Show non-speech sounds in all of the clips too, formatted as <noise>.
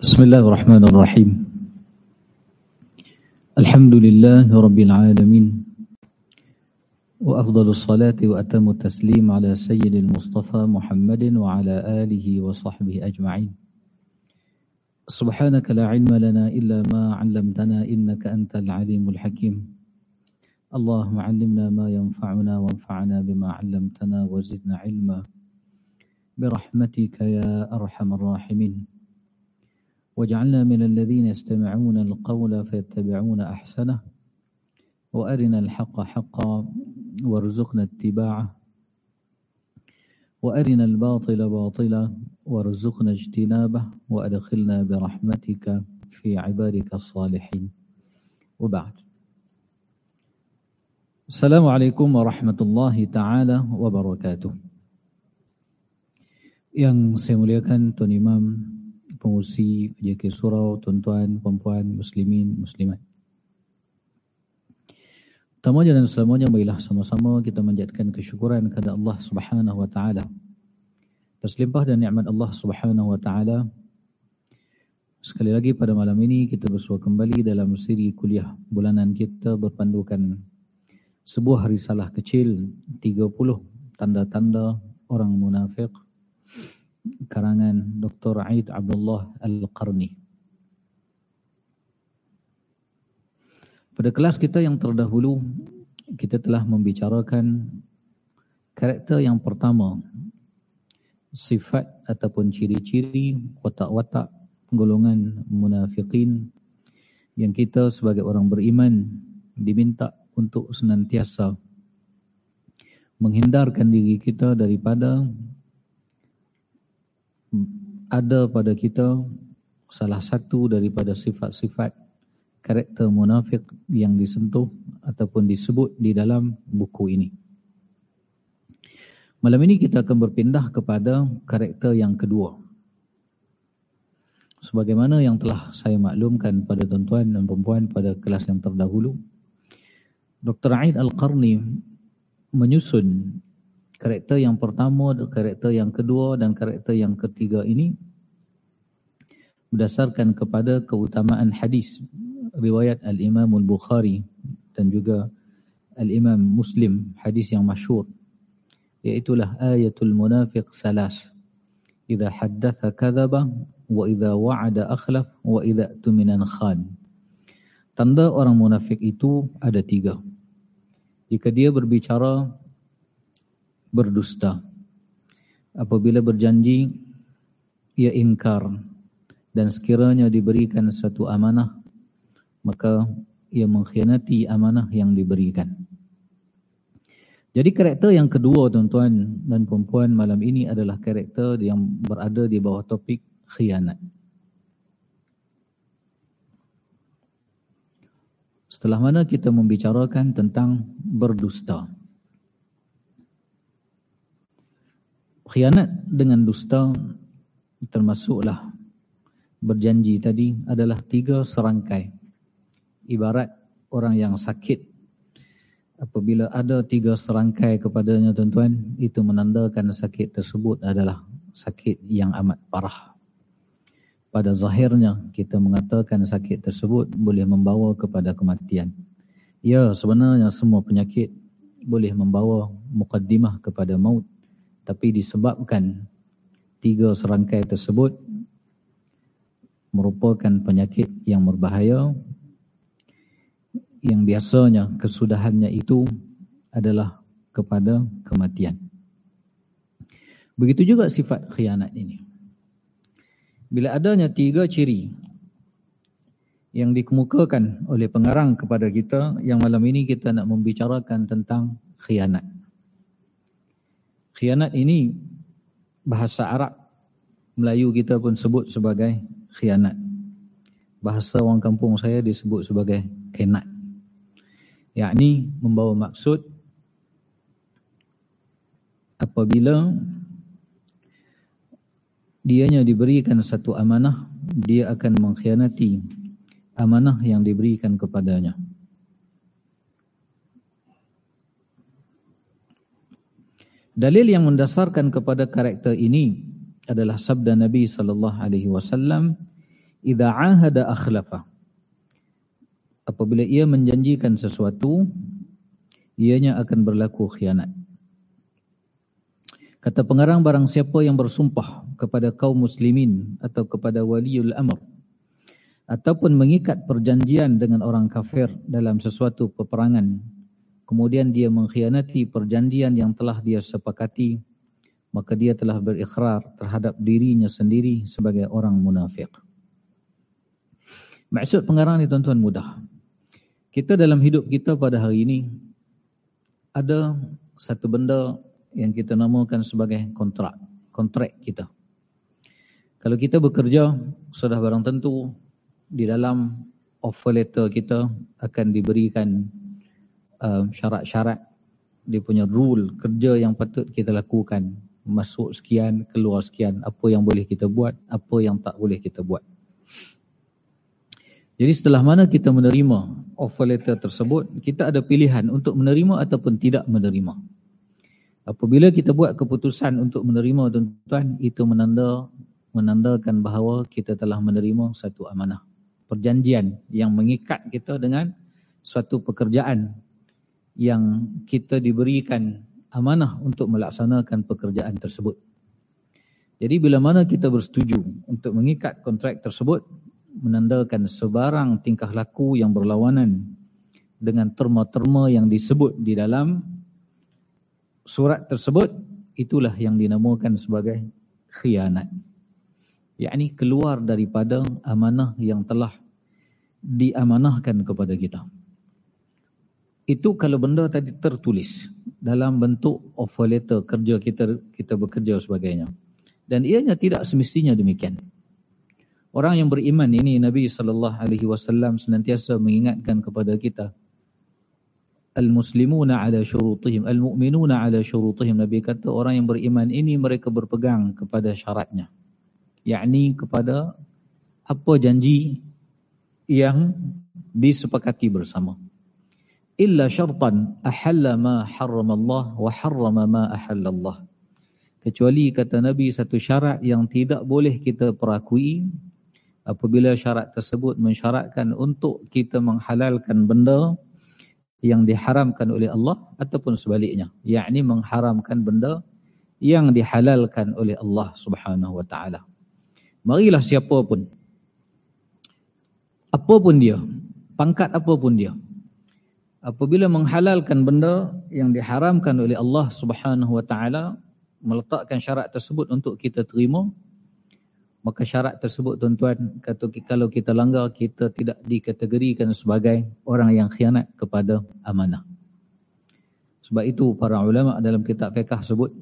بسم الله الرحمن الرحيم. الحمد لله رب العالمين وأفضل الصلاة وأتم التسليم على سيد المصطفى محمد وعلى آله وصحبه أجمعين. سبحانك لا علم لنا إلا ما علمتنا إنك أنت العليم الحكيم. اللهم علمنا ما ينفعنا وانفعنا بما علمتنا وزدنا علما. برحمتك يا أرحم الراحمين. واجعلنا من الذين يستمعون القول فيتبعون أحسنه وأرنا الحق حقا وارزقنا اتباعه وأرنا الباطل باطلا وارزقنا اجتنابه وأدخلنا برحمتك في عبادك الصالحين. وبعد. السلام عليكم ورحمة الله تعالى وبركاته. Yang saya muliakan Tuan Imam, pengusi JK Surau, tuan-tuan, puan-puan, muslimin, muslimat. Pertamanya dan selamanya marilah sama-sama kita menjadikan kesyukuran kepada Allah Subhanahu wa taala. Terlimpah dan nikmat Allah Subhanahu wa taala. Sekali lagi pada malam ini kita bersua kembali dalam siri kuliah bulanan kita berpandukan sebuah risalah kecil 30 tanda-tanda orang munafik karangan Dr. Aid Abdullah Al-Qarni. Pada kelas kita yang terdahulu, kita telah membicarakan karakter yang pertama, sifat ataupun ciri-ciri watak-watak golongan munafikin yang kita sebagai orang beriman diminta untuk senantiasa menghindarkan diri kita daripada ada pada kita salah satu daripada sifat-sifat karakter munafik yang disentuh ataupun disebut di dalam buku ini. Malam ini kita akan berpindah kepada karakter yang kedua. Sebagaimana yang telah saya maklumkan pada tuan-tuan dan perempuan pada kelas yang terdahulu, Dr. Aid Al-Qarni menyusun karakter yang pertama, karakter yang kedua dan karakter yang ketiga ini berdasarkan kepada keutamaan hadis riwayat Al-Imam Al-Bukhari dan juga Al-Imam Muslim hadis yang masyhur iaitulah ayatul munafiq salas. Idza haddatha kadzaba wa idza wa'ada akhlaf wa idza tuminan khan. Tanda orang munafik itu ada tiga. Jika dia berbicara berdusta apabila berjanji ia ingkar dan sekiranya diberikan satu amanah maka ia mengkhianati amanah yang diberikan. Jadi karakter yang kedua tuan-tuan dan perempuan malam ini adalah karakter yang berada di bawah topik khianat. Setelah mana kita membicarakan tentang berdusta. Khianat dengan dusta termasuklah berjanji tadi adalah tiga serangkai. Ibarat orang yang sakit apabila ada tiga serangkai kepadanya tuan-tuan itu menandakan sakit tersebut adalah sakit yang amat parah. Pada zahirnya kita mengatakan sakit tersebut boleh membawa kepada kematian. Ya sebenarnya semua penyakit boleh membawa mukaddimah kepada maut tapi disebabkan tiga serangkai tersebut merupakan penyakit yang berbahaya yang biasanya kesudahannya itu adalah kepada kematian. Begitu juga sifat khianat ini. Bila adanya tiga ciri yang dikemukakan oleh pengarang kepada kita, yang malam ini kita nak membicarakan tentang khianat. Khianat ini bahasa Arab Melayu kita pun sebut sebagai khianat. Bahasa orang kampung saya disebut sebagai kenat yakni membawa maksud apabila dianya diberikan satu amanah dia akan mengkhianati amanah yang diberikan kepadanya Dalil yang mendasarkan kepada karakter ini adalah sabda Nabi sallallahu alaihi wasallam, "Idza 'ahada akhlafa." Apabila ia menjanjikan sesuatu, ianya akan berlaku khianat. Kata pengarang barang siapa yang bersumpah kepada kaum muslimin atau kepada waliul amr ataupun mengikat perjanjian dengan orang kafir dalam sesuatu peperangan kemudian dia mengkhianati perjanjian yang telah dia sepakati maka dia telah berikrar terhadap dirinya sendiri sebagai orang munafik. Maksud pengarang ini tuan-tuan mudah. Kita dalam hidup kita pada hari ini ada satu benda yang kita namakan sebagai kontrak, kontrak kita. Kalau kita bekerja, sudah barang tentu di dalam offer letter kita akan diberikan uh, syarat-syarat dia punya rule kerja yang patut kita lakukan. Masuk sekian, keluar sekian, apa yang boleh kita buat, apa yang tak boleh kita buat. Jadi setelah mana kita menerima offer letter tersebut, kita ada pilihan untuk menerima ataupun tidak menerima. Apabila kita buat keputusan untuk menerima tuan-tuan, itu menanda menandakan bahawa kita telah menerima satu amanah. Perjanjian yang mengikat kita dengan suatu pekerjaan yang kita diberikan amanah untuk melaksanakan pekerjaan tersebut. Jadi bila mana kita bersetuju untuk mengikat kontrak tersebut, menandakan sebarang tingkah laku yang berlawanan dengan terma-terma yang disebut di dalam surat tersebut itulah yang dinamakan sebagai khianat. Yakni keluar daripada amanah yang telah diamanahkan kepada kita. Itu kalau benda tadi tertulis dalam bentuk offer letter kerja kita kita bekerja sebagainya. Dan ianya tidak semestinya demikian. Orang yang beriman ini Nabi sallallahu alaihi wasallam senantiasa mengingatkan kepada kita al-muslimuna ala syurutihim al-mu'minuna ala syurutihim Nabi kata orang yang beriman ini mereka berpegang kepada syaratnya yakni kepada apa janji yang disepakati bersama illa syartan ahalla ma harrama Allah wa harrama ma ahalla Allah kecuali kata Nabi satu syarat yang tidak boleh kita perakui apabila syarat tersebut mensyaratkan untuk kita menghalalkan benda yang diharamkan oleh Allah ataupun sebaliknya. Yakni mengharamkan benda yang dihalalkan oleh Allah Subhanahu wa taala. Marilah siapa pun apapun dia pangkat apapun dia apabila menghalalkan benda yang diharamkan oleh Allah Subhanahu wa taala meletakkan syarat tersebut untuk kita terima maka syarat tersebut tuan-tuan kata kalau kita langgar kita tidak dikategorikan sebagai orang yang khianat kepada amanah. Sebab itu para ulama dalam kitab fiqh sebut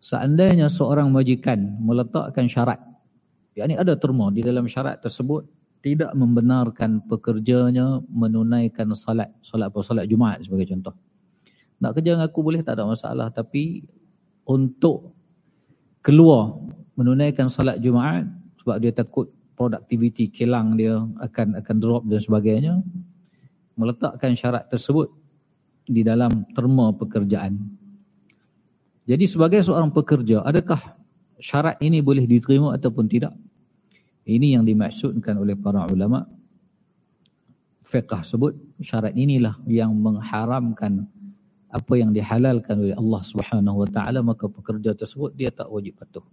seandainya seorang majikan meletakkan syarat yakni ada terma di dalam syarat tersebut tidak membenarkan pekerjanya menunaikan salat salat apa salat Jumaat sebagai contoh. Nak kerja dengan aku boleh tak ada masalah tapi untuk keluar menunaikan salat Jumaat sebab dia takut produktiviti kilang dia akan akan drop dan sebagainya meletakkan syarat tersebut di dalam terma pekerjaan. Jadi sebagai seorang pekerja, adakah syarat ini boleh diterima ataupun tidak? Ini yang dimaksudkan oleh para ulama fiqh sebut syarat inilah yang mengharamkan apa yang dihalalkan oleh Allah Subhanahu wa taala maka pekerja tersebut dia tak wajib patuh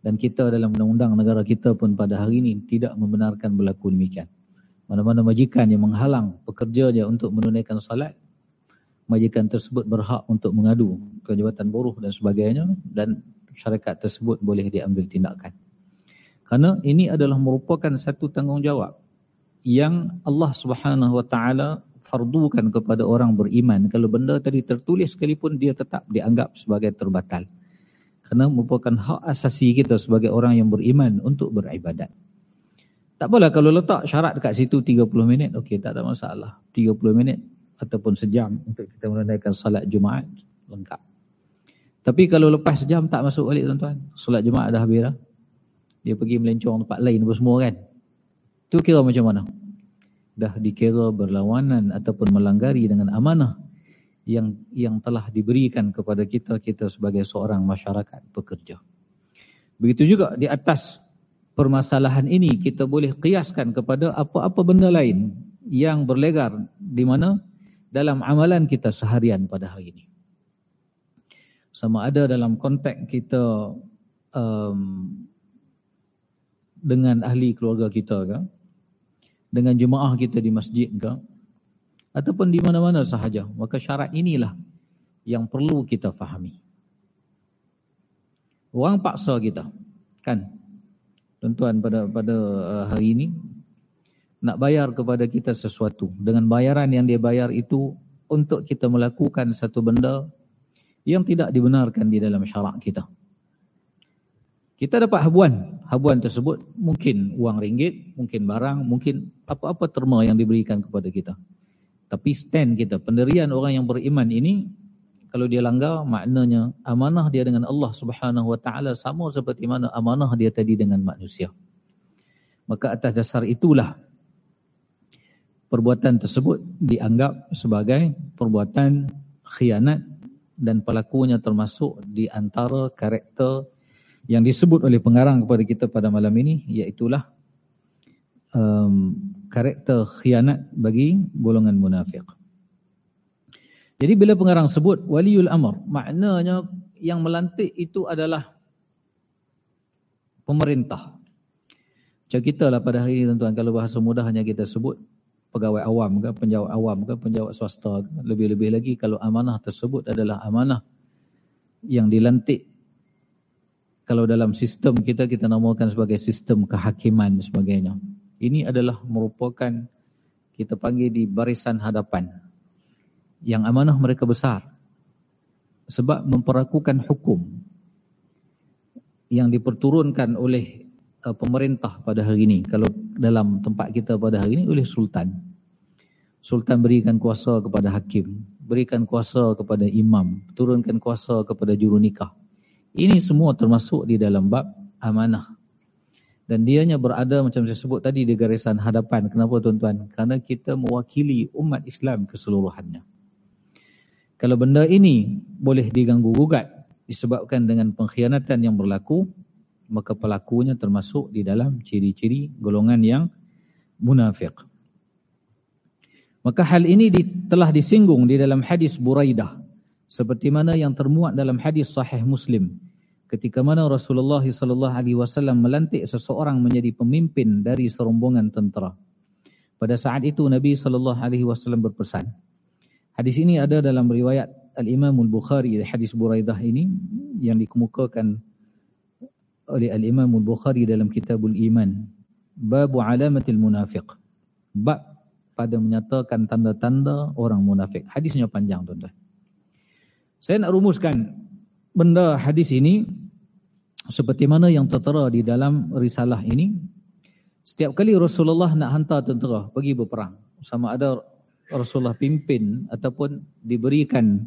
dan kita dalam undang-undang negara kita pun pada hari ini tidak membenarkan berlaku demikian. Mana-mana majikan yang menghalang pekerjanya untuk menunaikan salat, majikan tersebut berhak untuk mengadu ke Jabatan Buruh dan sebagainya dan syarikat tersebut boleh diambil tindakan. Karena ini adalah merupakan satu tanggungjawab yang Allah Subhanahu Wa Taala fardukan kepada orang beriman. Kalau benda tadi tertulis sekalipun dia tetap dianggap sebagai terbatal kerana merupakan hak asasi kita sebagai orang yang beriman untuk beribadat. Tak apalah kalau letak syarat dekat situ 30 minit, okey tak ada masalah. 30 minit ataupun sejam untuk kita menunaikan salat Jumaat lengkap. Tapi kalau lepas sejam tak masuk balik tuan-tuan, salat Jumaat dah habis dah. Dia pergi melencong tempat lain apa semua kan. Tu kira macam mana? Dah dikira berlawanan ataupun melanggari dengan amanah yang yang telah diberikan kepada kita kita sebagai seorang masyarakat pekerja. Begitu juga di atas permasalahan ini kita boleh kiaskan kepada apa-apa benda lain yang berlegar di mana dalam amalan kita seharian pada hari ini. Sama ada dalam konteks kita um, dengan ahli keluarga kita ke, dengan jemaah kita di masjid ke, ataupun di mana-mana sahaja. Maka syarat inilah yang perlu kita fahami. Orang paksa kita. Kan? Tuan-tuan pada pada uh, hari ini nak bayar kepada kita sesuatu dengan bayaran yang dia bayar itu untuk kita melakukan satu benda yang tidak dibenarkan di dalam syarak kita. Kita dapat habuan. Habuan tersebut mungkin uang ringgit, mungkin barang, mungkin apa-apa terma yang diberikan kepada kita. Tapi stand kita, pendirian orang yang beriman ini kalau dia langgar maknanya amanah dia dengan Allah Subhanahu wa taala sama seperti mana amanah dia tadi dengan manusia. Maka atas dasar itulah perbuatan tersebut dianggap sebagai perbuatan khianat dan pelakunya termasuk di antara karakter yang disebut oleh pengarang kepada kita pada malam ini iaitulah um, karakter khianat bagi golongan munafik. Jadi bila pengarang sebut waliul amr, maknanya yang melantik itu adalah pemerintah. Macam kita lah pada hari ini tuan-tuan, kalau bahasa mudah hanya kita sebut pegawai awam ke, penjawat awam ke, penjawat swasta ke. Lebih-lebih lagi kalau amanah tersebut adalah amanah yang dilantik. Kalau dalam sistem kita, kita namakan sebagai sistem kehakiman dan sebagainya. Ini adalah merupakan kita panggil di barisan hadapan. Yang amanah mereka besar. Sebab memperakukan hukum yang diperturunkan oleh uh, pemerintah pada hari ini. Kalau dalam tempat kita pada hari ini oleh sultan. Sultan berikan kuasa kepada hakim berikan kuasa kepada imam turunkan kuasa kepada juru nikah ini semua termasuk di dalam bab amanah. Dan dianya berada macam saya sebut tadi di garisan hadapan. Kenapa tuan-tuan? Kerana kita mewakili umat Islam keseluruhannya. Kalau benda ini boleh diganggu gugat disebabkan dengan pengkhianatan yang berlaku, maka pelakunya termasuk di dalam ciri-ciri golongan yang munafik. Maka hal ini telah disinggung di dalam hadis Buraidah seperti mana yang termuat dalam hadis sahih Muslim ketika mana Rasulullah sallallahu alaihi wasallam melantik seseorang menjadi pemimpin dari serombongan tentera. Pada saat itu Nabi sallallahu alaihi wasallam berpesan, Hadis ini ada dalam riwayat Al-Imam Al-Bukhari, hadis Buraidah ini yang dikemukakan oleh Al-Imam Al-Bukhari dalam Kitabul Iman. Babu alamatil munafiq. Bab pada menyatakan tanda-tanda orang munafik. Hadisnya panjang tuan-tuan. Saya nak rumuskan benda hadis ini seperti mana yang tertera di dalam risalah ini. Setiap kali Rasulullah nak hantar tentera pergi berperang. Sama ada Rasulullah pimpin ataupun diberikan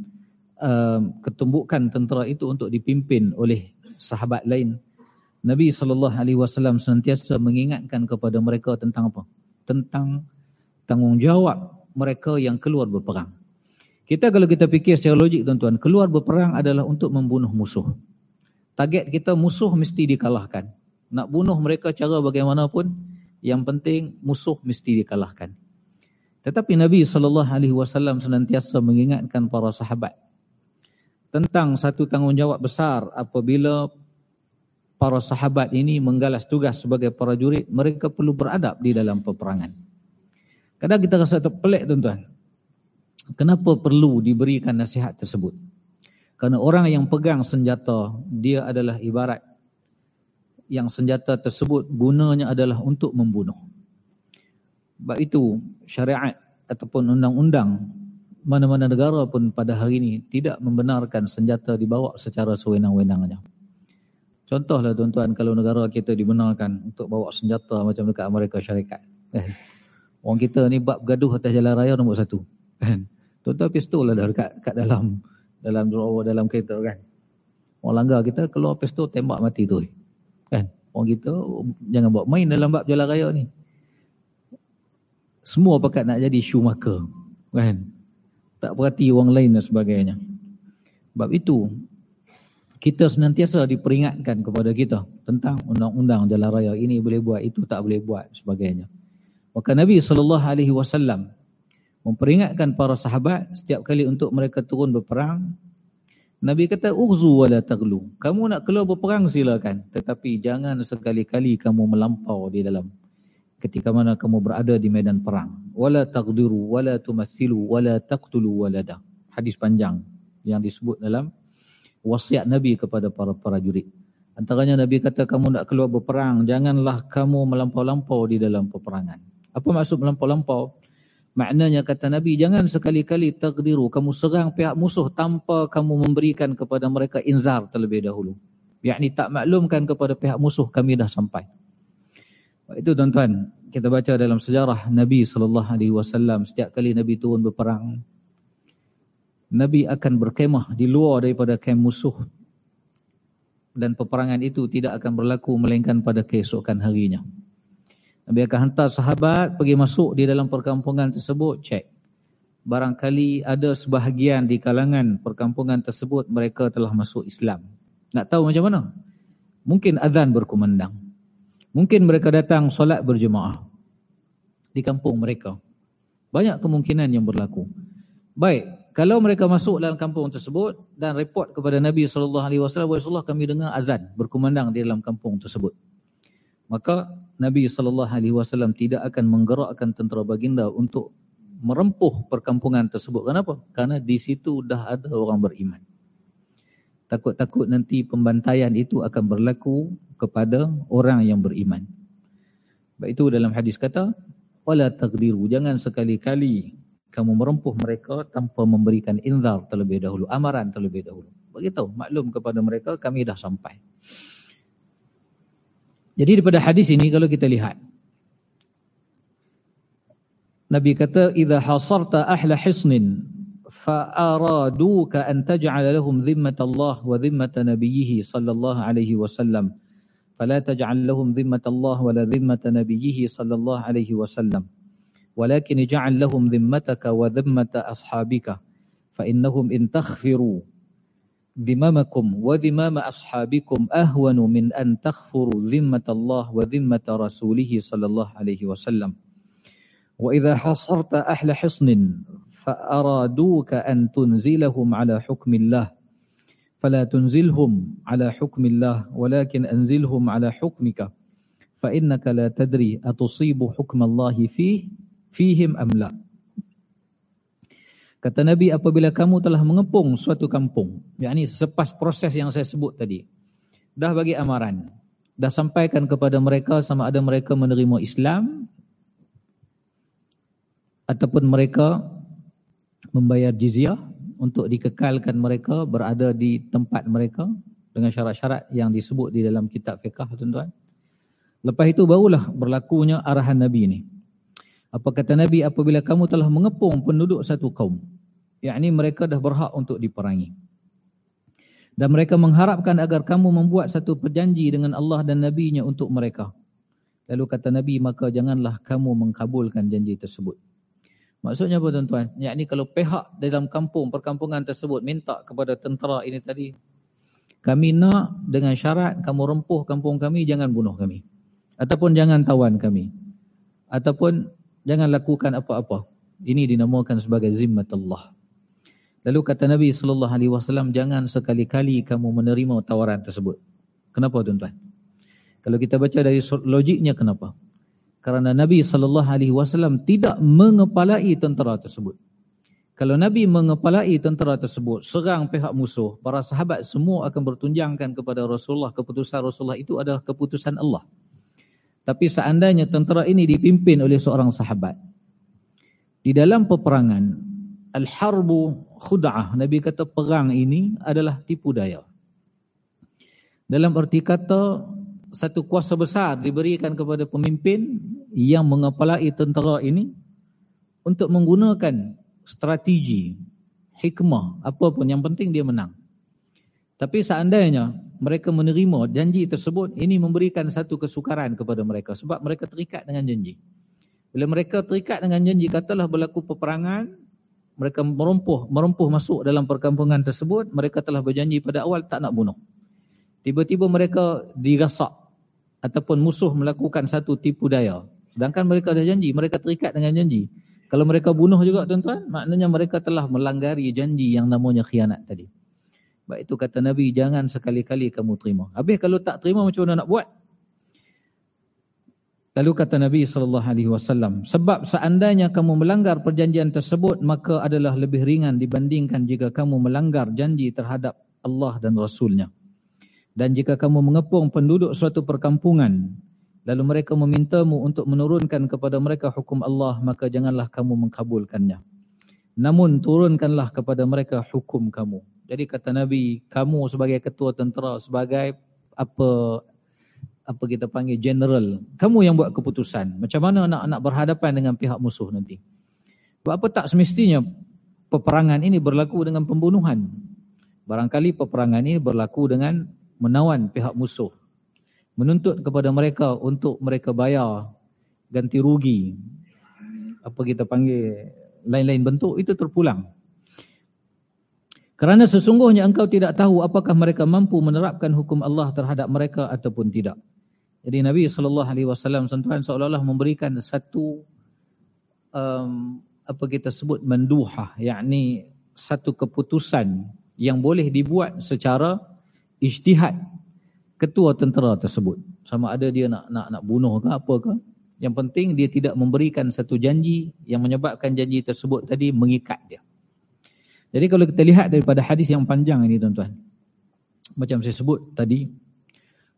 uh, ketumbukan tentera itu untuk dipimpin oleh sahabat lain. Nabi SAW senantiasa mengingatkan kepada mereka tentang apa? Tentang tanggungjawab mereka yang keluar berperang. Kita kalau kita fikir secara logik tuan-tuan, keluar berperang adalah untuk membunuh musuh. Target kita musuh mesti dikalahkan. Nak bunuh mereka cara bagaimanapun, yang penting musuh mesti dikalahkan. Tetapi Nabi SAW senantiasa mengingatkan para sahabat tentang satu tanggungjawab besar apabila para sahabat ini menggalas tugas sebagai para jurid, mereka perlu beradab di dalam peperangan. Kadang kita rasa terpelik tuan-tuan. Kenapa perlu diberikan nasihat tersebut? Kerana orang yang pegang senjata, dia adalah ibarat yang senjata tersebut gunanya adalah untuk membunuh. Sebab itu syariat ataupun undang-undang mana-mana negara pun pada hari ini tidak membenarkan senjata dibawa secara sewenang-wenangnya. Contohlah tuan-tuan kalau negara kita dibenarkan untuk bawa senjata macam dekat Amerika Syarikat. Eh, orang kita ni bab gaduh atas jalan raya nombor satu. Kan? Tuan-tuan pistol lah dekat, dekat dalam dalam drawer dalam kereta kan. Orang langgar kita keluar pistol tembak mati tu. Kan? Orang kita jangan bawa main dalam bab jalan raya ni semua pakat nak jadi Schumacher kan tak perhati orang lain dan sebagainya sebab itu kita senantiasa diperingatkan kepada kita tentang undang-undang jalan raya ini boleh buat itu tak boleh buat sebagainya maka Nabi saw memperingatkan para sahabat setiap kali untuk mereka turun berperang Nabi kata ughzu wala taghlu kamu nak keluar berperang silakan tetapi jangan sekali-kali kamu melampau di dalam ketika mana kamu berada di medan perang wala taghdiru wala tumathilu wala taqtulu walada hadis panjang yang disebut dalam wasiat Nabi kepada para prajurit. Antaranya Nabi kata kamu nak keluar berperang, janganlah kamu melampau-lampau di dalam peperangan. Apa maksud melampau-lampau? Maknanya kata Nabi, jangan sekali-kali takdiru kamu serang pihak musuh tanpa kamu memberikan kepada mereka inzar terlebih dahulu. Yakni tak maklumkan kepada pihak musuh kami dah sampai. Itu tuan-tuan, kita baca dalam sejarah Nabi SAW setiap kali Nabi turun berperang, Nabi akan berkemah di luar daripada kem musuh dan peperangan itu tidak akan berlaku melainkan pada keesokan harinya. Nabi akan hantar sahabat pergi masuk di dalam perkampungan tersebut, cek. Barangkali ada sebahagian di kalangan perkampungan tersebut mereka telah masuk Islam. Nak tahu macam mana? Mungkin azan berkumandang. Mungkin mereka datang solat berjemaah di kampung mereka. Banyak kemungkinan yang berlaku. Baik, kalau mereka masuk dalam kampung tersebut dan report kepada Nabi sallallahu alaihi wasallam, "Rasulullah kami dengar azan berkumandang di dalam kampung tersebut." Maka Nabi wasallam tidak akan menggerakkan tentera baginda untuk merempuh perkampungan tersebut. Kenapa? Karena di situ dah ada orang beriman. Takut-takut nanti pembantaian itu akan berlaku kepada orang yang beriman. Baik itu dalam hadis kata, "Wala taqdiru." Jangan sekali-kali kamu merempuh mereka tanpa memberikan inzar terlebih dahulu, amaran terlebih dahulu. Beritahu, maklum kepada mereka kami dah sampai. Jadi daripada hadis ini kalau kita lihat Nabi kata idza hasarta ahla hisnin fa araduka an taj'ala lahum dhimmat Allah wa dhimmat nabiyhi sallallahu alaihi wasallam fala taj'al lahum dhimmat Allah wa la dhimmat nabiyhi sallallahu alaihi wasallam ولكن اجعل لهم ذمتك وذمة أصحابك فإنهم إن تخفروا ذممكم وذمام أصحابكم أهون من أن تخفروا ذمة الله وذمة رسوله صلى الله عليه وسلم. وإذا حصرت أهل حصن فأرادوك أن تنزلهم على حكم الله. فلا تنزلهم على حكم الله ولكن أنزلهم على حكمك. فإنك لا تدري أتصيب حكم الله فيه fihim amla. Kata Nabi apabila kamu telah mengepung suatu kampung, yakni selepas proses yang saya sebut tadi, dah bagi amaran, dah sampaikan kepada mereka sama ada mereka menerima Islam ataupun mereka membayar jizyah untuk dikekalkan mereka berada di tempat mereka dengan syarat-syarat yang disebut di dalam kitab fiqah tuan-tuan. Lepas itu barulah berlakunya arahan Nabi ini. Apa kata Nabi apabila kamu telah mengepung penduduk satu kaum. Yakni mereka dah berhak untuk diperangi. Dan mereka mengharapkan agar kamu membuat satu perjanji dengan Allah dan Nabi-Nya untuk mereka. Lalu kata Nabi, maka janganlah kamu mengkabulkan janji tersebut. Maksudnya apa tuan-tuan? Yakni kalau pihak dalam kampung, perkampungan tersebut minta kepada tentera ini tadi. Kami nak dengan syarat kamu rempuh kampung kami, jangan bunuh kami. Ataupun jangan tawan kami. Ataupun jangan lakukan apa-apa. Ini dinamakan sebagai zimmat Allah. Lalu kata Nabi sallallahu alaihi wasallam jangan sekali-kali kamu menerima tawaran tersebut. Kenapa tuan-tuan? Kalau kita baca dari logiknya kenapa? Karena Nabi sallallahu alaihi wasallam tidak mengepalai tentera tersebut. Kalau Nabi mengepalai tentera tersebut, serang pihak musuh, para sahabat semua akan bertunjangkan kepada Rasulullah. Keputusan Rasulullah itu adalah keputusan Allah. Tapi seandainya tentera ini dipimpin oleh seorang sahabat. Di dalam peperangan, Al-Harbu Khuda'ah, Nabi kata perang ini adalah tipu daya. Dalam arti kata, satu kuasa besar diberikan kepada pemimpin yang mengepalai tentera ini untuk menggunakan strategi, hikmah, apa pun yang penting dia menang. Tapi seandainya mereka menerima janji tersebut, ini memberikan satu kesukaran kepada mereka sebab mereka terikat dengan janji. Bila mereka terikat dengan janji, katalah berlaku peperangan, mereka merempuh, merempuh masuk dalam perkampungan tersebut, mereka telah berjanji pada awal tak nak bunuh. Tiba-tiba mereka dirasak ataupun musuh melakukan satu tipu daya. Sedangkan mereka dah janji, mereka terikat dengan janji. Kalau mereka bunuh juga tuan-tuan, maknanya mereka telah melanggari janji yang namanya khianat tadi. Sebab itu kata Nabi, jangan sekali-kali kamu terima. Habis kalau tak terima macam mana nak buat? Lalu kata Nabi SAW, sebab seandainya kamu melanggar perjanjian tersebut, maka adalah lebih ringan dibandingkan jika kamu melanggar janji terhadap Allah dan Rasulnya. Dan jika kamu mengepung penduduk suatu perkampungan, lalu mereka memintamu untuk menurunkan kepada mereka hukum Allah, maka janganlah kamu mengkabulkannya. Namun turunkanlah kepada mereka hukum kamu. Jadi kata Nabi, kamu sebagai ketua tentera, sebagai apa apa kita panggil general, kamu yang buat keputusan. Macam mana nak nak berhadapan dengan pihak musuh nanti. Sebab apa tak semestinya peperangan ini berlaku dengan pembunuhan. Barangkali peperangan ini berlaku dengan menawan pihak musuh. Menuntut kepada mereka untuk mereka bayar ganti rugi. Apa kita panggil lain-lain bentuk, itu terpulang. Kerana sesungguhnya engkau tidak tahu apakah mereka mampu menerapkan hukum Allah terhadap mereka ataupun tidak. Jadi Nabi sallallahu alaihi wasallam sentuhan seolah-olah memberikan satu um, apa kita sebut menduha, yakni satu keputusan yang boleh dibuat secara ijtihad ketua tentera tersebut. Sama ada dia nak nak nak bunuh ke apa ke. Yang penting dia tidak memberikan satu janji yang menyebabkan janji tersebut tadi mengikat dia. Jadi kalau kita lihat daripada hadis yang panjang ini tuan-tuan. Macam saya sebut tadi,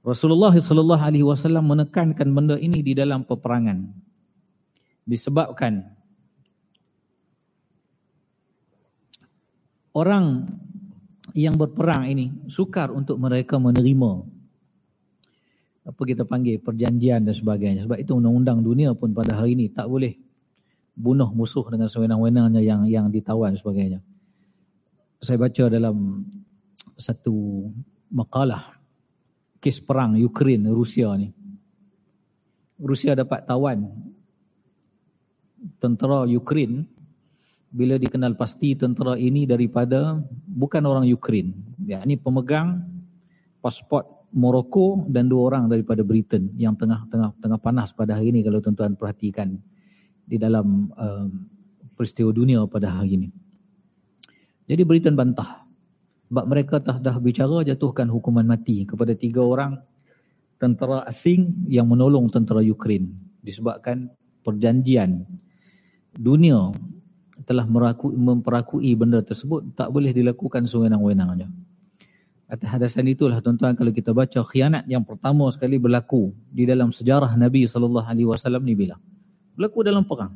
Rasulullah sallallahu alaihi wasallam menekankan benda ini di dalam peperangan. Disebabkan orang yang berperang ini sukar untuk mereka menerima apa kita panggil perjanjian dan sebagainya. Sebab itu undang-undang dunia pun pada hari ini tak boleh bunuh musuh dengan sewenang-wenangnya yang yang ditawan sebagainya. Saya baca dalam satu makalah kes perang Ukraine Rusia ni. Rusia dapat tawan tentera Ukraine bila dikenal pasti tentera ini daripada bukan orang Ukraine. Ya, ini pemegang pasport Morocco dan dua orang daripada Britain yang tengah-tengah tengah panas pada hari ini kalau tuan-tuan perhatikan di dalam um, peristiwa dunia pada hari ini. Jadi Britain bantah sebab mereka dah, dah bicara jatuhkan hukuman mati kepada tiga orang tentera asing yang menolong tentera Ukraine. Disebabkan perjanjian dunia telah merakui, memperakui benda tersebut tak boleh dilakukan sewenang-wenangnya. Atas hadasan itulah tuan-tuan kalau kita baca khianat yang pertama sekali berlaku di dalam sejarah Nabi SAW ni bila? Berlaku dalam perang.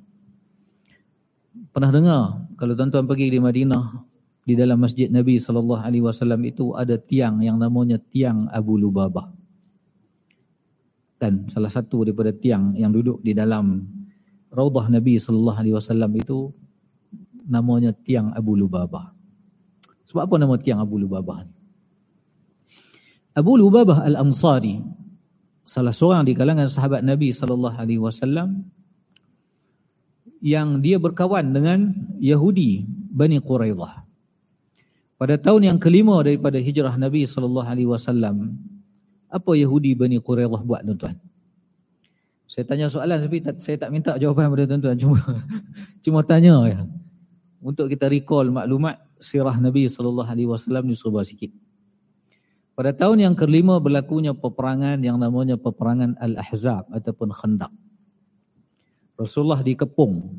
Pernah dengar kalau tuan-tuan pergi di Madinah di dalam masjid Nabi sallallahu alaihi wasallam itu ada tiang yang namanya tiang Abu Lubabah. Dan salah satu daripada tiang yang duduk di dalam raudhah Nabi sallallahu alaihi wasallam itu namanya tiang Abu Lubabah. Sebab apa nama tiang Abu Lubabah ni? Abu Lubabah Al-Ansari salah seorang di kalangan sahabat Nabi sallallahu alaihi wasallam yang dia berkawan dengan Yahudi Bani Quraidah. Pada tahun yang kelima daripada hijrah Nabi sallallahu alaihi wasallam, apa Yahudi Bani Quraidah buat tuan-tuan? Saya tanya soalan tapi tak, saya tak minta jawapan pada tuan-tuan, cuma <laughs> cuma tanya ya. Untuk kita recall maklumat sirah Nabi sallallahu alaihi wasallam ni serba sikit. Pada tahun yang kelima berlakunya peperangan yang namanya peperangan Al-Ahzab ataupun Khandaq. Rasulullah dikepung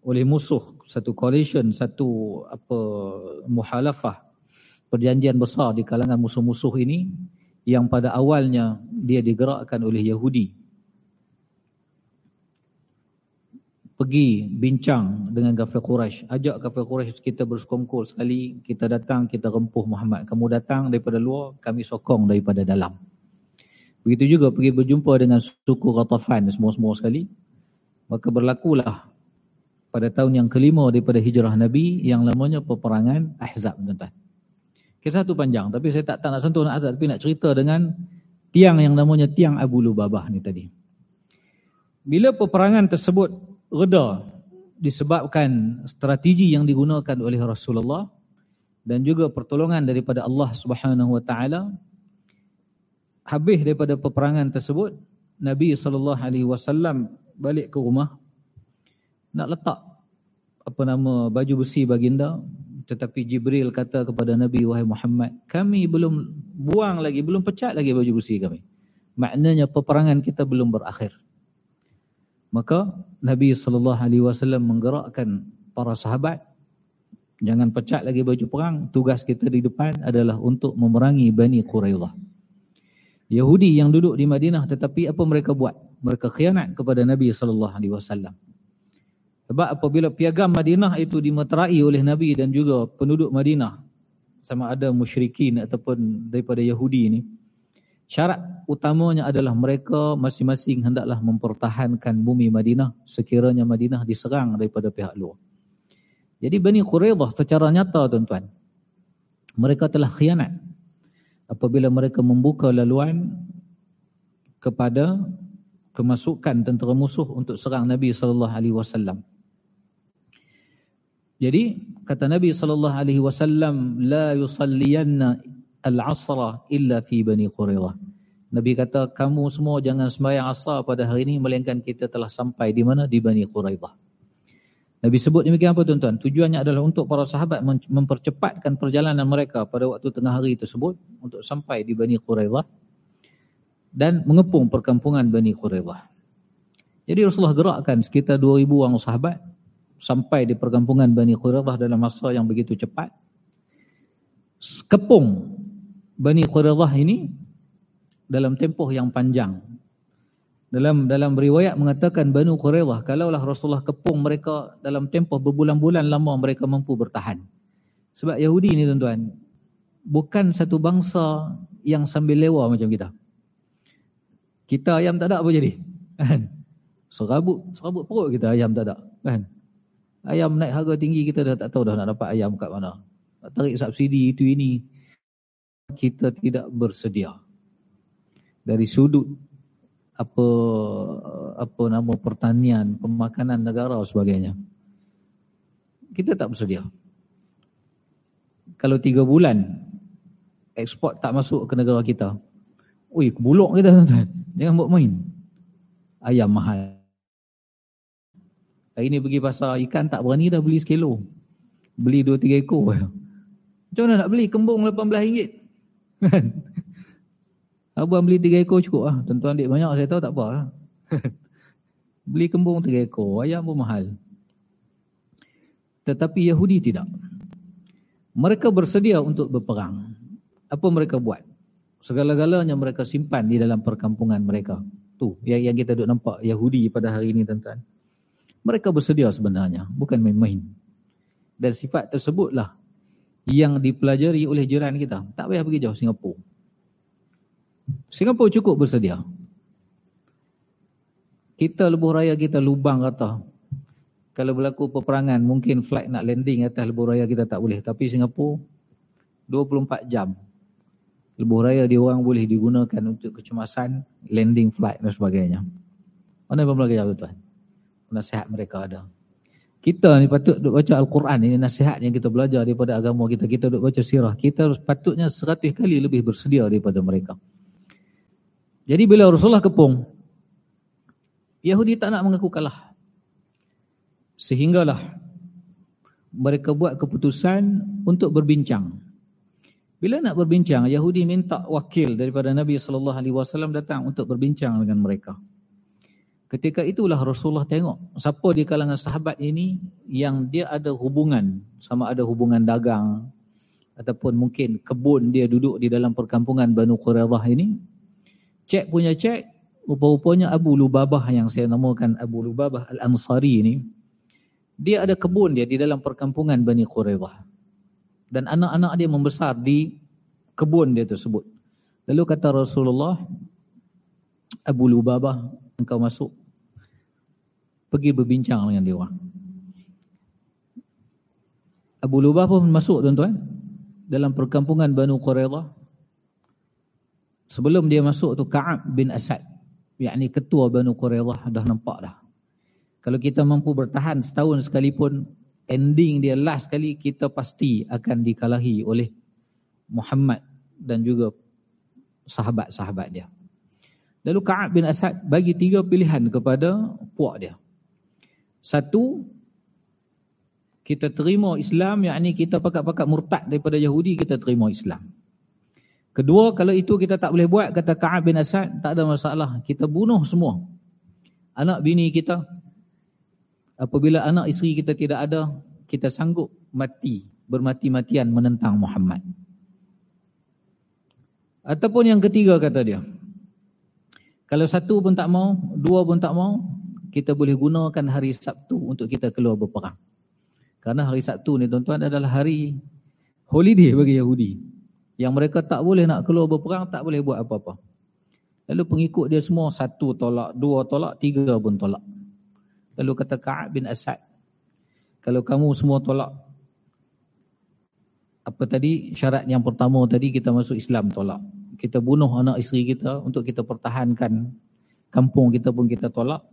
oleh musuh satu coalition satu apa muhalafah perjanjian besar di kalangan musuh-musuh ini yang pada awalnya dia digerakkan oleh Yahudi. Pergi bincang dengan kafir Quraisy. Ajak kafir Quraisy kita bersekongkol sekali kita datang kita rempuh Muhammad. Kamu datang daripada luar kami sokong daripada dalam. Begitu juga pergi berjumpa dengan suku Ghatafan semua-semua sekali. Maka berlakulah pada tahun yang kelima daripada hijrah Nabi yang namanya peperangan Ahzab tuan-tuan. Kisah tu panjang tapi saya tak, tak nak sentuh nak Ahzab tapi nak cerita dengan tiang yang namanya tiang Abu Lubabah ni tadi. Bila peperangan tersebut reda disebabkan strategi yang digunakan oleh Rasulullah dan juga pertolongan daripada Allah Subhanahu wa taala habis daripada peperangan tersebut, Nabi SAW balik ke rumah, nak letak apa nama baju besi baginda, tetapi Jibril kata kepada Nabi wahai Muhammad, kami belum buang lagi, belum pecat lagi baju besi kami. Maknanya peperangan kita belum berakhir. Maka Nabi SAW menggerakkan para sahabat Jangan pecat lagi baju perang. Tugas kita di depan adalah untuk memerangi Bani Quraidah. Yahudi yang duduk di Madinah tetapi apa mereka buat? Mereka khianat kepada Nabi sallallahu alaihi wasallam. Sebab apabila piagam Madinah itu dimeterai oleh Nabi dan juga penduduk Madinah sama ada musyrikin ataupun daripada Yahudi ini, syarat utamanya adalah mereka masing-masing hendaklah mempertahankan bumi Madinah sekiranya Madinah diserang daripada pihak luar. Jadi Bani Quraidah secara nyata tuan-tuan. Mereka telah khianat. Apabila mereka membuka laluan kepada kemasukan tentera musuh untuk serang Nabi sallallahu alaihi wasallam. Jadi kata Nabi sallallahu alaihi wasallam la yusalliyanna al-'asra illa fi Bani Quraidah. Nabi kata kamu semua jangan sembahyang asar pada hari ini melainkan kita telah sampai di mana di Bani Quraidah. Nabi sebut demikian apa tuan-tuan? Tujuannya adalah untuk para sahabat mempercepatkan perjalanan mereka pada waktu tengah hari tersebut untuk sampai di Bani Quraidah dan mengepung perkampungan Bani Quraidah. Jadi Rasulullah gerakkan sekitar 2000 orang sahabat sampai di perkampungan Bani Quraidah dalam masa yang begitu cepat. Kepung Bani Quraidah ini dalam tempoh yang panjang dalam dalam riwayat mengatakan Banu Quraidah kalaulah Rasulullah kepung mereka dalam tempoh berbulan-bulan lama mereka mampu bertahan. Sebab Yahudi ni tuan-tuan bukan satu bangsa yang sambil lewa macam kita. Kita ayam tak ada apa jadi? Kan? Serabut, serabut perut kita ayam tak ada. Kan? Ayam naik harga tinggi kita dah tak tahu dah nak dapat ayam kat mana. Nak tarik subsidi itu ini. Kita tidak bersedia. Dari sudut apa apa nama pertanian, pemakanan negara sebagainya. Kita tak bersedia. Kalau tiga bulan ekspor tak masuk ke negara kita. Ui, kebulok kita tuan-tuan. Jangan buat main. Ayam mahal. Hari ni pergi pasar ikan tak berani dah beli sekilo. Beli dua tiga ekor. Macam mana nak beli kembung RM18? Kan? Abang beli tiga ekor cukup lah. Tentu ambil banyak saya tahu tak apa lah. <laughs> beli kembung tiga ekor. Ayam pun mahal. Tetapi Yahudi tidak. Mereka bersedia untuk berperang. Apa mereka buat? Segala-galanya mereka simpan di dalam perkampungan mereka. Tu yang, yang kita duk nampak Yahudi pada hari ini tuan-tuan. Mereka bersedia sebenarnya. Bukan main-main. Dan sifat tersebutlah yang dipelajari oleh jiran kita. Tak payah pergi jauh Singapura. Singapura cukup bersedia. Kita lebuh raya kita lubang kata. Kalau berlaku peperangan mungkin flight nak landing atas lebuh raya kita tak boleh. Tapi Singapura 24 jam. Lebuh raya dia orang boleh digunakan untuk kecemasan landing flight dan sebagainya. Mana yang berlaku jauh tuan? Nasihat mereka ada. Kita ni patut duk baca Al-Quran ini nasihat yang kita belajar daripada agama kita. Kita duk baca sirah. Kita patutnya seratus kali lebih bersedia daripada mereka. Jadi bila Rasulullah kepung, Yahudi tak nak mengaku kalah. Sehinggalah mereka buat keputusan untuk berbincang. Bila nak berbincang, Yahudi minta wakil daripada Nabi sallallahu alaihi wasallam datang untuk berbincang dengan mereka. Ketika itulah Rasulullah tengok siapa di kalangan sahabat ini yang dia ada hubungan sama ada hubungan dagang ataupun mungkin kebun dia duduk di dalam perkampungan Banu Quraidah ini Cek punya cek, rupa-rupanya Abu Lubabah yang saya namakan Abu Lubabah Al-Ansari ini, dia ada kebun dia di dalam perkampungan Bani Quraidah. Dan anak-anak dia membesar di kebun dia tersebut. Lalu kata Rasulullah, Abu Lubabah, engkau masuk, pergi berbincang dengan dia orang. Abu Lubabah pun masuk tuan-tuan, dalam perkampungan Banu Quraidah, Sebelum dia masuk tu Ka'ab bin Asad. Yakni ketua Banu Quraidah dah nampak dah. Kalau kita mampu bertahan setahun sekalipun, ending dia last sekali kita pasti akan dikalahi oleh Muhammad dan juga sahabat-sahabat dia. Lalu Ka'ab bin Asad bagi tiga pilihan kepada puak dia. Satu, kita terima Islam, yakni kita pakat-pakat murtad daripada Yahudi, kita terima Islam. Kedua, kalau itu kita tak boleh buat, kata Ka'ab bin Asad, tak ada masalah. Kita bunuh semua. Anak bini kita, apabila anak isteri kita tidak ada, kita sanggup mati, bermati-matian menentang Muhammad. Ataupun yang ketiga kata dia, kalau satu pun tak mau, dua pun tak mau, kita boleh gunakan hari Sabtu untuk kita keluar berperang. Karena hari Sabtu ni tuan-tuan adalah hari holiday bagi Yahudi. Yang mereka tak boleh nak keluar berperang, tak boleh buat apa-apa. Lalu pengikut dia semua satu tolak, dua tolak, tiga pun tolak. Lalu kata Ka'ab bin Asad, kalau kamu semua tolak, apa tadi syarat yang pertama tadi kita masuk Islam tolak kita bunuh anak isteri kita untuk kita pertahankan kampung kita pun kita tolak.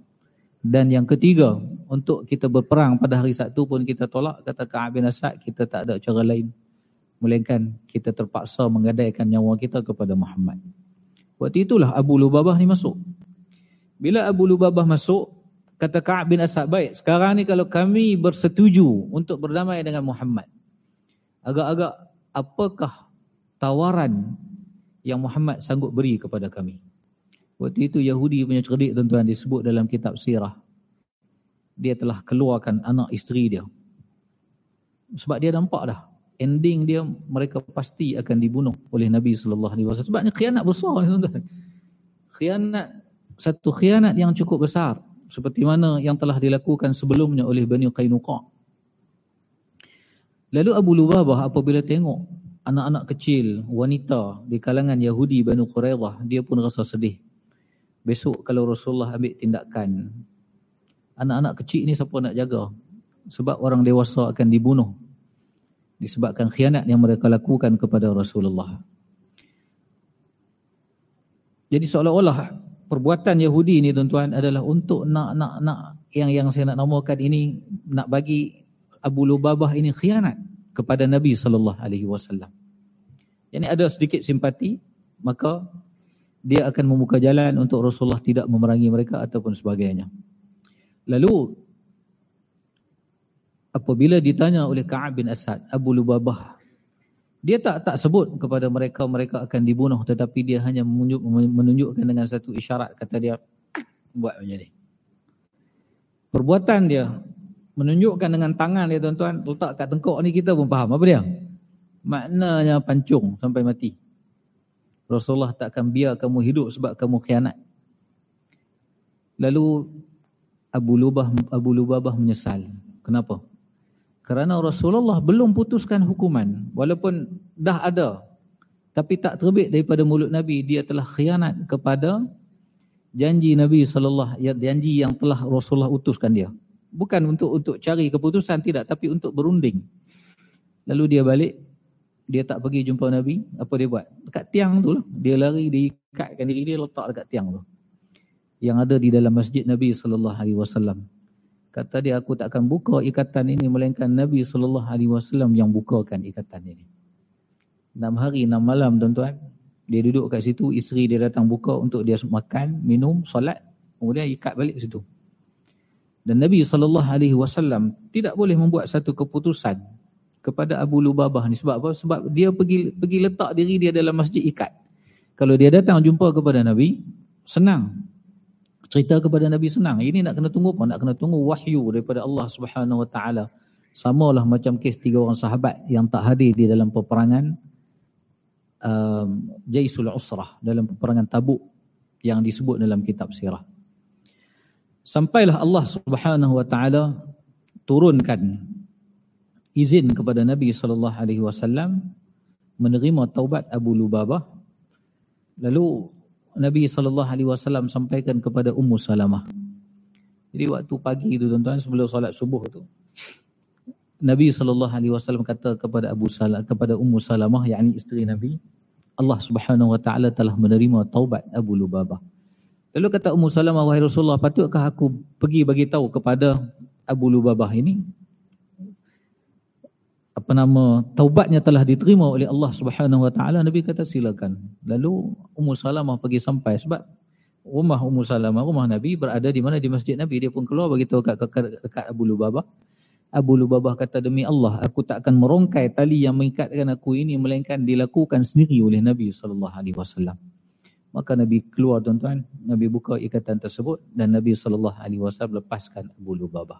Dan yang ketiga, untuk kita berperang pada hari Sabtu pun kita tolak. Kata Ka'ab bin Asad, kita tak ada cara lain. Melainkan kita terpaksa menggadaikan nyawa kita kepada Muhammad. Waktu itulah Abu Lubabah ni masuk. Bila Abu Lubabah masuk, kata Ka'ab bin Asad, baik sekarang ni kalau kami bersetuju untuk berdamai dengan Muhammad. Agak-agak apakah tawaran yang Muhammad sanggup beri kepada kami. Waktu itu Yahudi punya cerdik tuan-tuan disebut dalam kitab sirah. Dia telah keluarkan anak isteri dia. Sebab dia nampak dah. Ending dia mereka pasti akan dibunuh oleh Nabi SAW. Sebabnya khianat besar tuan-tuan. Khianat, satu khianat yang cukup besar. Seperti mana yang telah dilakukan sebelumnya oleh Bani Qainuqa. Lalu Abu Lubabah apabila tengok anak-anak kecil, wanita di kalangan Yahudi Banu Quraidah, dia pun rasa sedih. Besok kalau Rasulullah ambil tindakan, anak-anak kecil ni siapa nak jaga? Sebab orang dewasa akan dibunuh. Disebabkan khianat yang mereka lakukan kepada Rasulullah. Jadi seolah-olah perbuatan Yahudi ni tuan-tuan adalah untuk nak nak nak yang yang saya nak namakan ini nak bagi Abu Lubabah ini khianat kepada Nabi sallallahu alaihi wasallam. Yang ada sedikit simpati, maka dia akan membuka jalan untuk Rasulullah tidak memerangi mereka ataupun sebagainya. Lalu apabila ditanya oleh Ka'ab bin Asad, Abu Lubabah, dia tak tak sebut kepada mereka mereka akan dibunuh tetapi dia hanya menunjuk, menunjukkan dengan satu isyarat kata dia buat macam ni. Perbuatan dia menunjukkan dengan tangan dia tuan-tuan letak kat tengkok ni kita pun faham apa dia maknanya pancung sampai mati Rasulullah tak akan biar kamu hidup sebab kamu khianat. Lalu Abu Lubah Abu Lubabah menyesal. Kenapa? Kerana Rasulullah belum putuskan hukuman. Walaupun dah ada tapi tak terbit daripada mulut Nabi dia telah khianat kepada janji Nabi sallallahu janji yang telah Rasulullah utuskan dia. Bukan untuk untuk cari keputusan tidak tapi untuk berunding. Lalu dia balik dia tak pergi jumpa nabi apa dia buat? Dekat tiang tu lah. Dia lari dia ikatkan diri dia letak dekat tiang tu. Yang ada di dalam masjid nabi wasallam. Kata dia aku tak akan buka ikatan ini melainkan nabi wasallam yang bukakan ikatan ini. Enam hari enam malam tuan-tuan. Dia duduk kat situ isteri dia datang buka untuk dia makan minum solat. Kemudian ikat balik situ. Dan Nabi SAW tidak boleh membuat satu keputusan kepada Abu Lubabah ni. Sebab apa? Sebab dia pergi pergi letak diri dia dalam masjid ikat. Kalau dia datang jumpa kepada Nabi, senang. Cerita kepada Nabi senang. Ini nak kena tunggu apa? Nak kena tunggu wahyu daripada Allah Subhanahu Wa Taala. Samalah macam kes tiga orang sahabat yang tak hadir di dalam peperangan um, Jaisul Usrah. Dalam peperangan tabuk yang disebut dalam kitab sirah. Sampailah Allah Subhanahu wa taala turunkan izin kepada Nabi sallallahu alaihi wasallam menerima taubat Abu Lubabah. Lalu Nabi sallallahu alaihi wasallam sampaikan kepada Ummu Salamah. Jadi waktu pagi itu tuan-tuan sebelum solat subuh tu Nabi sallallahu alaihi wasallam kata kepada Abu Salamah kepada Ummu Salamah yakni isteri Nabi Allah Subhanahu wa taala telah menerima taubat Abu Lubabah. Lalu kata Ummu Salamah, wahai Rasulullah, patutkah aku pergi bagi tahu kepada Abu Lubabah ini? Apa nama taubatnya telah diterima oleh Allah Subhanahu Wa Taala Nabi kata silakan. Lalu Ummu Salamah pergi sampai sebab rumah Ummu Salamah rumah Nabi berada di mana? Di masjid Nabi. Dia pun keluar bagi tahu kat, kat, kat Abu Lubabah. Abu Lubabah kata demi Allah aku tak akan merongkai tali yang mengikatkan aku ini melainkan dilakukan sendiri oleh Nabi sallallahu alaihi wasallam. Maka Nabi keluar tuan-tuan. Nabi buka ikatan tersebut dan Nabi sallallahu alaihi wasallam lepaskan Abu Lubabah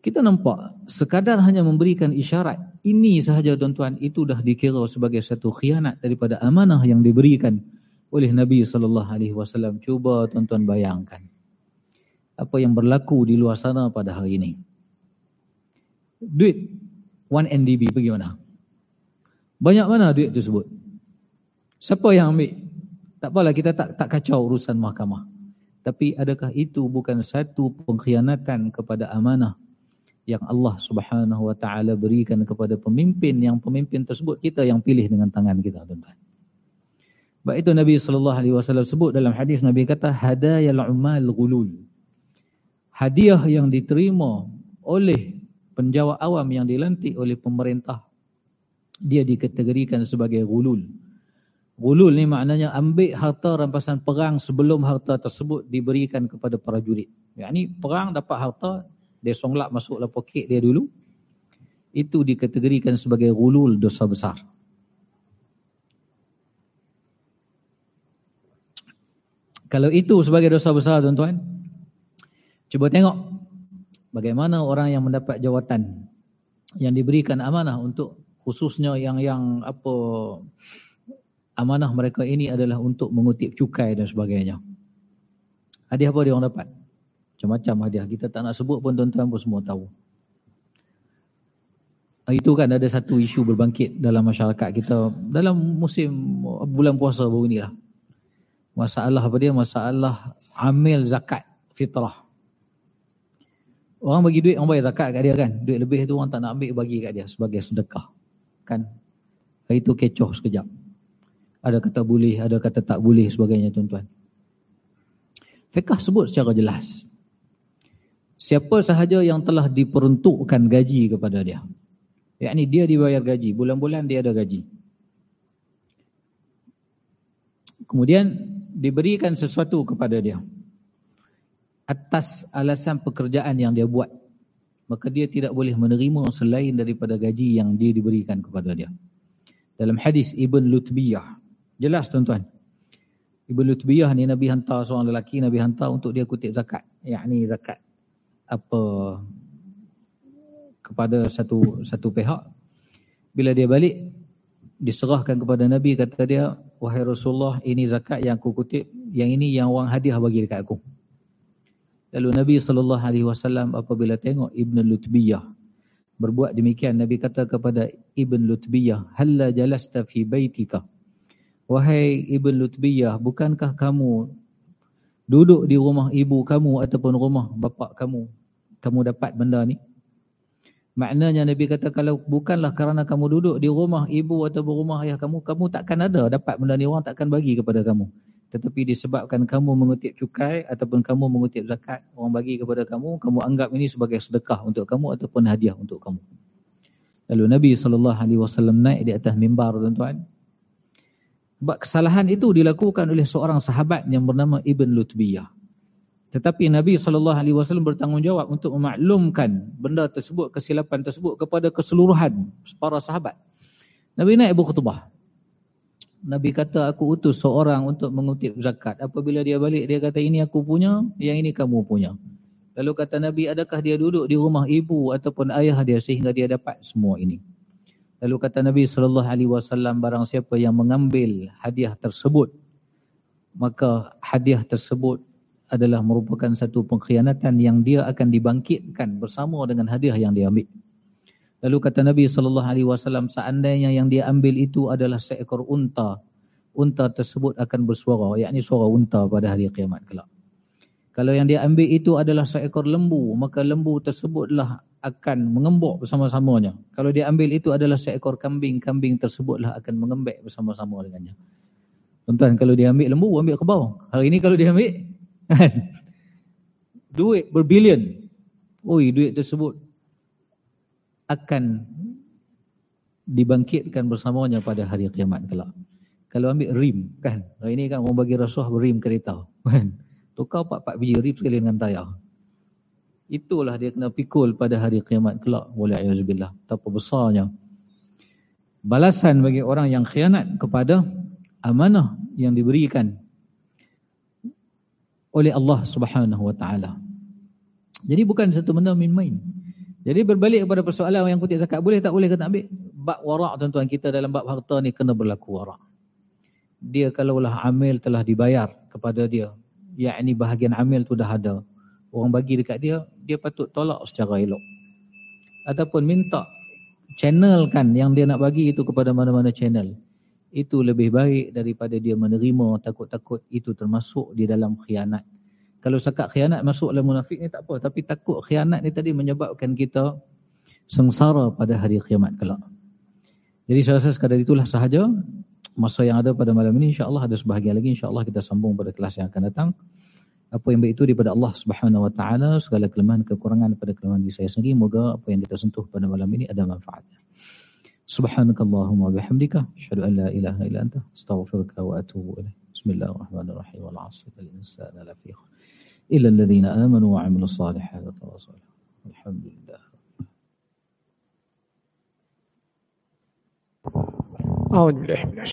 kita nampak sekadar hanya memberikan isyarat ini sahaja tuan-tuan itu dah dikira sebagai satu khianat daripada amanah yang diberikan oleh Nabi sallallahu alaihi wasallam. Cuba tuan-tuan bayangkan apa yang berlaku di luar sana pada hari ini. Duit 1 NDB pergi mana? Banyak mana duit tersebut? Siapa yang ambil? Tak apalah kita tak tak kacau urusan mahkamah. Tapi adakah itu bukan satu pengkhianatan kepada amanah yang Allah Subhanahu wa taala berikan kepada pemimpin yang pemimpin tersebut kita yang pilih dengan tangan kita tuan-tuan. Sebab itu Nabi sallallahu alaihi wasallam sebut dalam hadis Nabi kata hadayal umal ghulul. Hadiah yang diterima oleh penjawat awam yang dilantik oleh pemerintah dia dikategorikan sebagai ghulul. Ghulul ni maknanya ambil harta rampasan perang sebelum harta tersebut diberikan kepada prajurit. Yakni perang dapat harta dia songlak masuk dalam poket dia dulu. Itu dikategorikan sebagai gulul dosa besar. Kalau itu sebagai dosa besar tuan-tuan cuba tengok bagaimana orang yang mendapat jawatan yang diberikan amanah untuk khususnya yang yang apa amanah mereka ini adalah untuk mengutip cukai dan sebagainya. Hadiah apa dia orang dapat macam-macam hadiah. Kita tak nak sebut pun tuan-tuan pun semua tahu. Ah, itu kan ada satu isu berbangkit dalam masyarakat kita dalam musim bulan puasa baru ni lah. Masalah apa dia? Masalah amil zakat fitrah. Orang bagi duit, orang bayar zakat kat dia kan. Duit lebih tu orang tak nak ambil bagi kat dia sebagai sedekah. Kan? Itu kecoh sekejap. Ada kata boleh, ada kata tak boleh sebagainya tuan-tuan. Fiqah sebut secara jelas siapa sahaja yang telah diperuntukkan gaji kepada dia. Yakni dia dibayar gaji, bulan-bulan dia ada gaji. Kemudian diberikan sesuatu kepada dia. Atas alasan pekerjaan yang dia buat. Maka dia tidak boleh menerima selain daripada gaji yang dia diberikan kepada dia. Dalam hadis Ibn Lutbiyah. Jelas tuan-tuan. Ibn Lutbiyah ni Nabi hantar seorang lelaki, Nabi hantar untuk dia kutip zakat. Yakni zakat apa kepada satu satu pihak. Bila dia balik diserahkan kepada nabi kata dia wahai rasulullah ini zakat yang aku kutip yang ini yang orang hadiah bagi dekat aku. Lalu nabi sallallahu alaihi wasallam apabila tengok ibn lutbiyah berbuat demikian nabi kata kepada ibn lutbiyah halla jalasta fi baitika? Wahai ibn lutbiyah bukankah kamu duduk di rumah ibu kamu ataupun rumah bapa kamu kamu dapat benda ni? Maknanya Nabi kata kalau bukanlah kerana kamu duduk di rumah ibu atau rumah ayah kamu, kamu takkan ada dapat benda ni, orang takkan bagi kepada kamu. Tetapi disebabkan kamu mengutip cukai ataupun kamu mengutip zakat, orang bagi kepada kamu, kamu anggap ini sebagai sedekah untuk kamu ataupun hadiah untuk kamu. Lalu Nabi SAW naik di atas mimbar tuan-tuan. Sebab kesalahan itu dilakukan oleh seorang sahabat yang bernama Ibn Lutbiyah. Tetapi Nabi SAW bertanggungjawab untuk memaklumkan benda tersebut, kesilapan tersebut kepada keseluruhan para sahabat. Nabi naik berkhutbah. Nabi kata aku utus seorang untuk mengutip zakat. Apabila dia balik dia kata ini aku punya, yang ini kamu punya. Lalu kata Nabi adakah dia duduk di rumah ibu ataupun ayah dia sehingga dia dapat semua ini. Lalu kata Nabi SAW barang siapa yang mengambil hadiah tersebut maka hadiah tersebut adalah merupakan satu pengkhianatan yang dia akan dibangkitkan bersama dengan hadiah yang dia ambil. Lalu kata Nabi wasallam seandainya yang dia ambil itu adalah seekor unta, unta tersebut akan bersuara, yakni suara unta pada hari kiamat kelak. Kalau yang dia ambil itu adalah seekor lembu, maka lembu tersebutlah akan mengembok bersama-samanya. Kalau dia ambil itu adalah seekor kambing, kambing tersebutlah akan mengembek bersama-sama dengannya. Tuan-tuan, kalau dia ambil lembu, ambil kebau. Hari ini kalau dia ambil? Duit berbilion. Oi, duit tersebut akan dibangkitkan bersamanya pada hari kiamat kelak. Kalau ambil rim kan, hari ini kan orang bagi rasuah rim kereta kan. Tukar 4-4 biji rim sekali dengan tayar. Itulah dia kena pikul pada hari kiamat kelak. Wallahualam. Betapa besarnya. Balasan bagi orang yang khianat kepada amanah yang diberikan oleh Allah Subhanahu wa taala. Jadi bukan satu benda main-main. Jadi berbalik kepada persoalan yang kutip zakat boleh tak boleh ke tak ambil? Bab warak tuan-tuan kita dalam bab harta ni kena berlaku warak. Dia kalaulah amil telah dibayar kepada dia, yakni bahagian amil tu dah ada. Orang bagi dekat dia, dia patut tolak secara elok. Ataupun minta channelkan yang dia nak bagi itu kepada mana-mana channel itu lebih baik daripada dia menerima takut-takut itu termasuk di dalam khianat. Kalau sakat khianat masuk dalam munafik ni tak apa. Tapi takut khianat ni tadi menyebabkan kita sengsara pada hari kiamat kelak. Jadi saya rasa sekadar itulah sahaja masa yang ada pada malam ini. InsyaAllah ada sebahagian lagi. InsyaAllah kita sambung pada kelas yang akan datang. Apa yang baik itu daripada Allah Subhanahu Wa Taala segala kelemahan kekurangan pada kelemahan diri saya sendiri. Moga apa yang kita sentuh pada malam ini ada manfaatnya. سبحانك اللهم وبحمدك أشهد أن لا إله إلا أنت أستغفرك وأتوب إليك. بسم الله الرحمن الرحيم والعصر الإنسان لفي خير إلا الذين آمنوا وعملوا الصالحات وتواصوا الحمد لله. أعوذ بالله من